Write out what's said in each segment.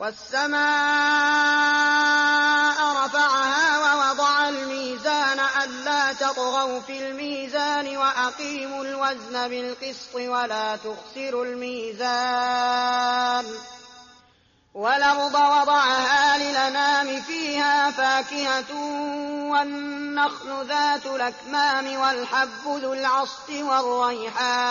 والسماء رفعها ووضع الميزان ألا تطغوا في الميزان وأقيموا الوزن بالقسط ولا تخسروا الميزان والأرض وضعها للنام فيها فاكهة والنخل ذات الأكمام والحب ذو العصف والريحان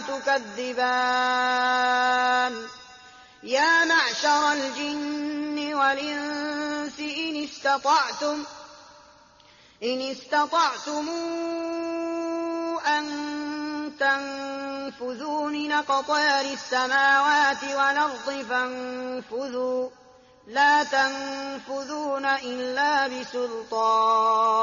تكذبان. يا معشر الجن والإنس إن استطعتم إن استطعتم أن تنفذوا من أقطار السماوات والأرض فانفذوا. لا تنفذون إلا بسلطان.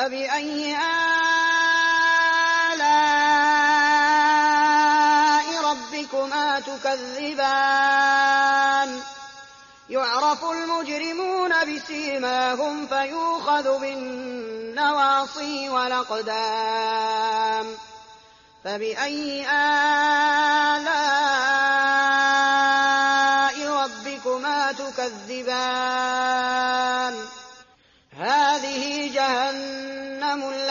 فبأي آلاء ربكما تكذبان يعرف المجرمون بسيماهم فيوخذ بالنواصي والأقدام فبأي آلاء ربكما تكذبان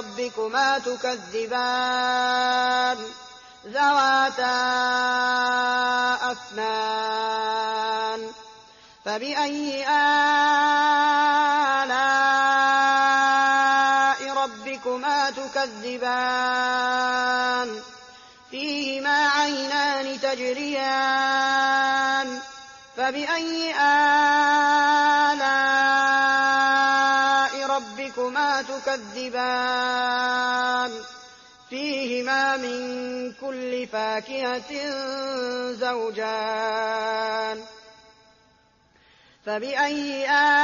ربكما تكذبان ذواتا أفنان فبأي آلاء ربكما تكذبان فيهما عينان تجريان فبأي آلاء تكذبان. فيهما من كل فاكهة زوجان. فبأي آلاء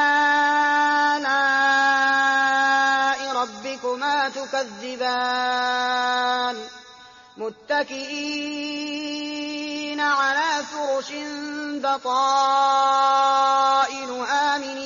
ربكما تكذبان؟ متكئين على فرش بطائنها من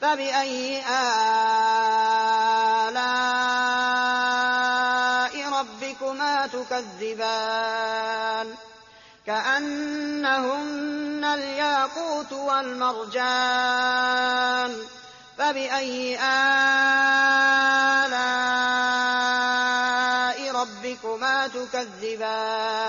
فبأي آلاء ربكما تكذبان؟ كأنهن الياقوت والمرجان. فبأي آلاء ربكما تكذبان؟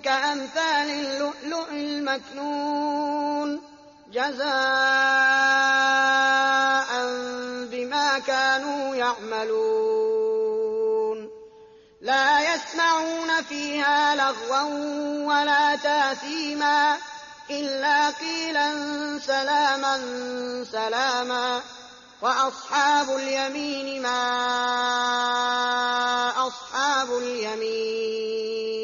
كأمثال اللؤلؤ المكنون. جزاء بما كانوا يعملون. لا يسمعون فيها لغوا ولا تاثيما إلا قيلا سلاما سلاما. وأصحاب اليمين ما أصحاب اليمين.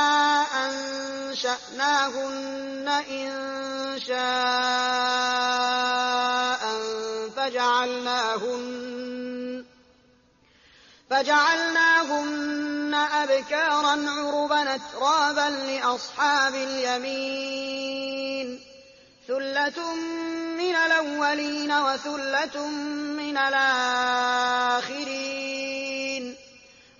أنشأناهن إن شاء فجعلناهن فجعلناهن أبكارا عربا أترابا لأصحاب اليمين ثلة من الأولين وثلة من الآخرين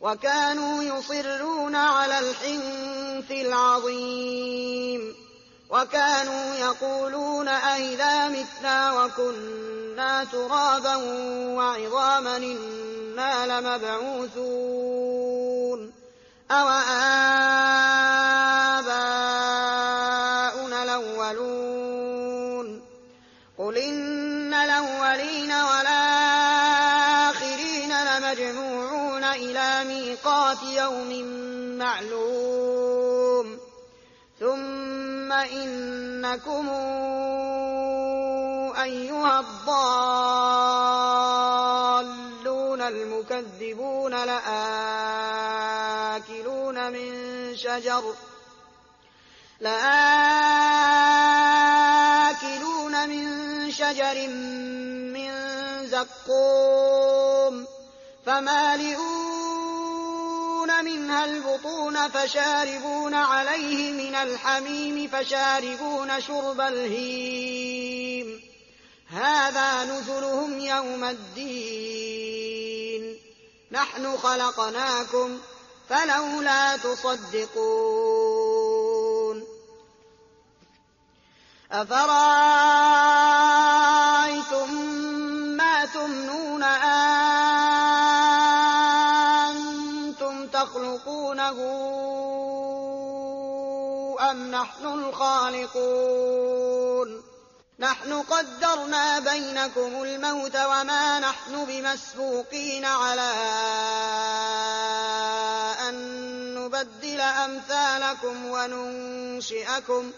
وكانوا يصرون على الحنث العظيم وكانوا يقولون أئذا متنا وكنا ترابا وعظاما إنا لمبعوثون أو ميقات يوم معلوم. ثم إنكم أيها الضالون المكذبون لآكلون من شجر لآكلون من شجر من زقوم. فمالئون منها البطون فشاربون عليه من الحميم فشاربون شرب الهيم. هذا نزلهم يوم الدين. نحن خلقناكم فلولا تصدقون. أفرأيتم الخالقون نحن قدرنا بينكم الموت وما نحن بمسبوقين على أن نبدل أمثالكم وننشئكم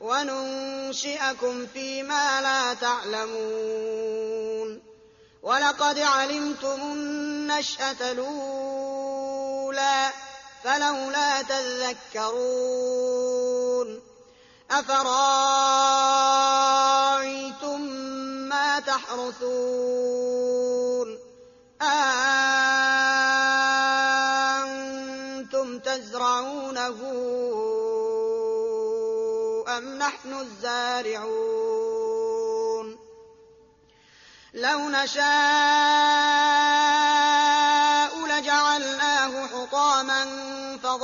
وننشئكم فيما لا تعلمون. ولقد علمتم النشأة الأولى فلولا تذكرون. أفرأيتم ما تحرثون؟ أأنتم تزرعونه أم نحن الزارعون؟ لو نشاء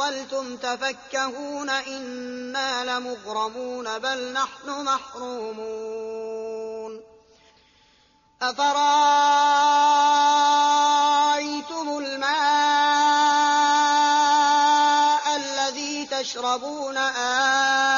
فظلتم تفكهون إنا لمغرمون بل نحن محرومون أفرايتم الماء الذي تشربون أنتم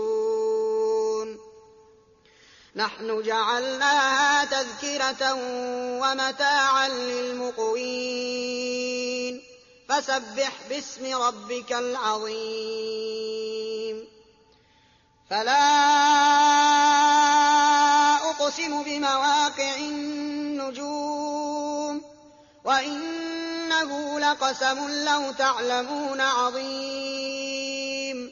نحن جعلناها تذكرة ومتاعا للمقوين. فسبح باسم ربك العظيم. فلا أقسم بمواقع النجوم. وإنه لقسم لو تعلمون عظيم.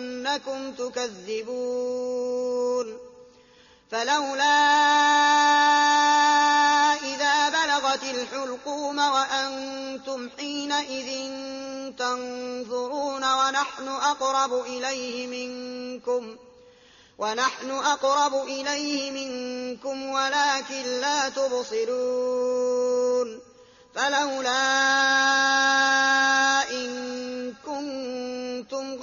أنكم تكذبون. فلولا إذا بلغت الحلقوم وأنتم حينئذ تنظرون ونحن أقرب إليه منكم ونحن أقرب إليه منكم ولكن لا تبصرون. فلولا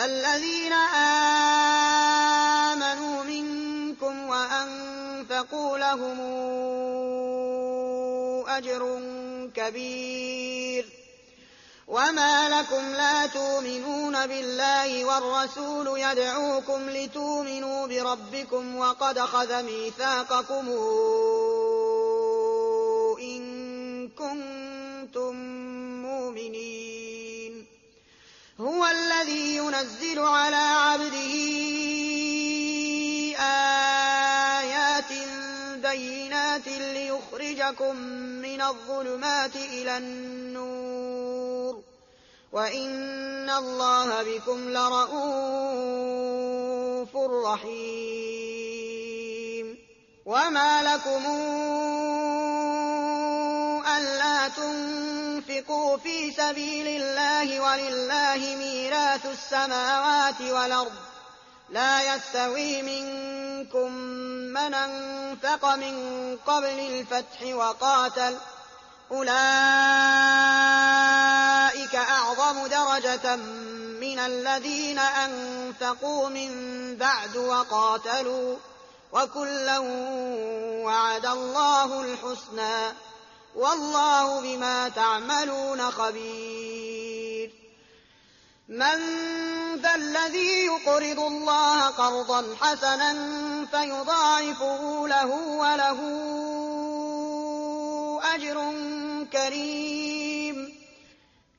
فالذين آمنوا منكم وأنفقوا لهم أجر كبير. وما لكم لا تؤمنون بالله والرسول يدعوكم لتؤمنوا بربكم وقد خذ ميثاقكم ليخرجكم من الظلمات إلى النور وإن الله بكم لرءوف رحيم وما لكم ألا تنفقوا في سبيل الله ولله ميراث السماوات والأرض لا يستوي منكم من أنفق من قبل الفتح وقاتل. أولئك أعظم درجة من الذين أنفقوا من بعد وقاتلوا. وكلا وعد الله الحسنى. والله بما تعملون خبير. من ذا الذي يقرض الله قرضا حسنا فيضاعفه له وله أجر كريم.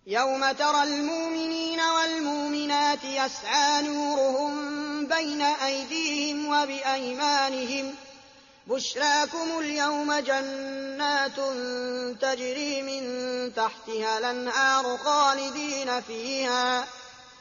يوم ترى المؤمنين والمؤمنات يسعى نورهم بين أيديهم وبأيمانهم. بشراكم اليوم جنات تجري من تحتها الأنهار خالدين فيها.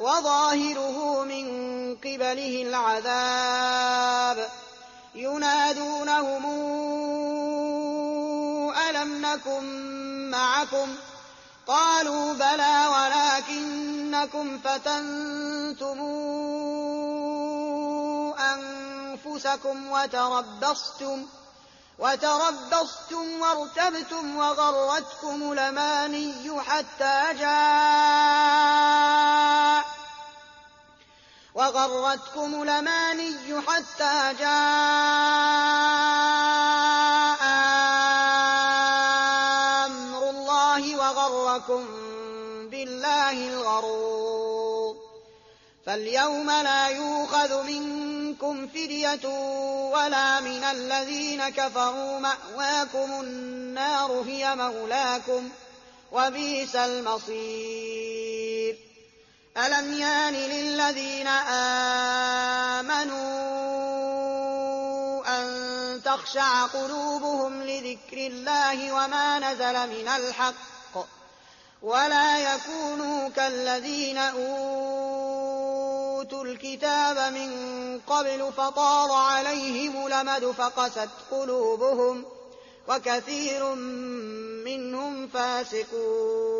وظاهره من قبله العذاب. ينادونهم ألم نكن معكم؟ قالوا بلى ولكنكم فتنتم أنفسكم وتربصتم وتربصتم وارتبتم وغرتكم الأماني حتى جاء وغرتكم الأماني حتى جاء أمر الله وغركم بالله الغرور. فاليوم لا منكم منكم فدية ولا من الذين كفروا. مأواكم النار هي مولاكم وبئس المصير. ألم يان للذين آمنوا أن تخشع قلوبهم لذكر الله وما نزل من الحق ولا يكونوا كالذين أوتوا الكتاب من قبل فطال عليهم لمد فقست قلوبهم وكثير منهم فاسقون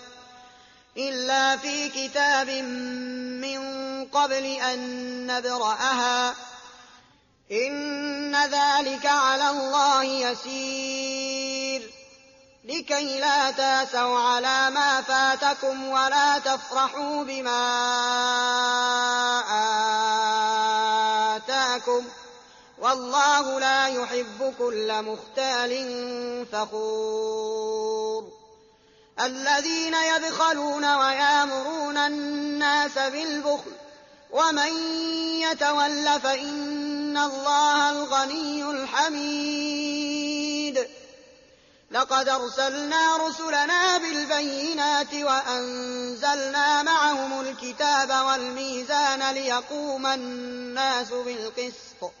إلا في كتاب من قبل أن نبرأها. إن ذلك على الله يسير. لكي لا تاسوا على ما فاتكم ولا تفرحوا بما آتاكم. والله لا يحب كل مختال فخور. الذين يبخلون ويامرون الناس بالبخل. ومن يتول فإن الله الغني الحميد. لقد أرسلنا رسلنا بالبينات وأنزلنا معهم الكتاب والميزان ليقوم الناس بالقسط.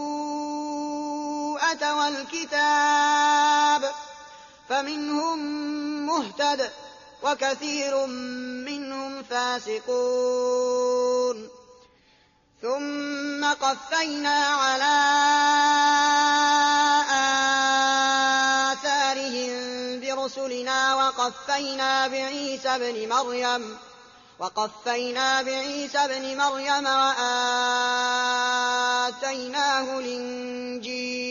النبوءة والكتاب فمنهم مهتد وكثير منهم فاسقون ثم قفينا على آثارهم برسلنا وقفينا بعيسى ابن مريم وقفينا بعيسى ابن مريم وآتيناه الإنجيل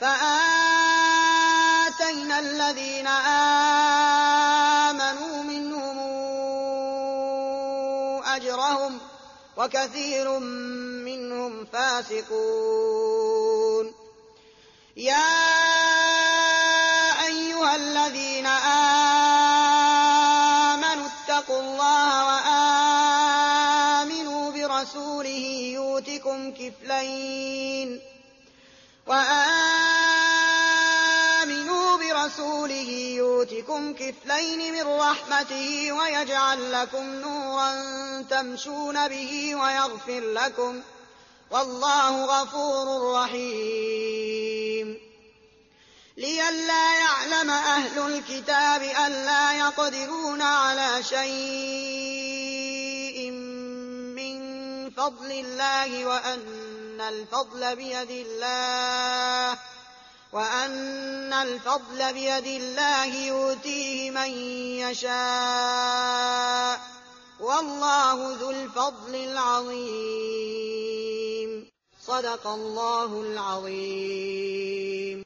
فآتينا الذين آمنوا منهم أجرهم وكثير منهم فاسقون. يا أيها الذين آمنوا اتقوا الله وآمنوا برسوله يؤتكم كفلين. يؤتكم كفلين من رحمته ويجعل لكم نورا تمشون به ويغفر لكم والله غفور رحيم. لئلا يعلم أهل الكتاب ألا يقدرون على شيء من فضل الله وأن الفضل بيد الله وأن الفضل بيد الله يؤتيه من يشاء والله ذو الفضل العظيم. صدق الله العظيم.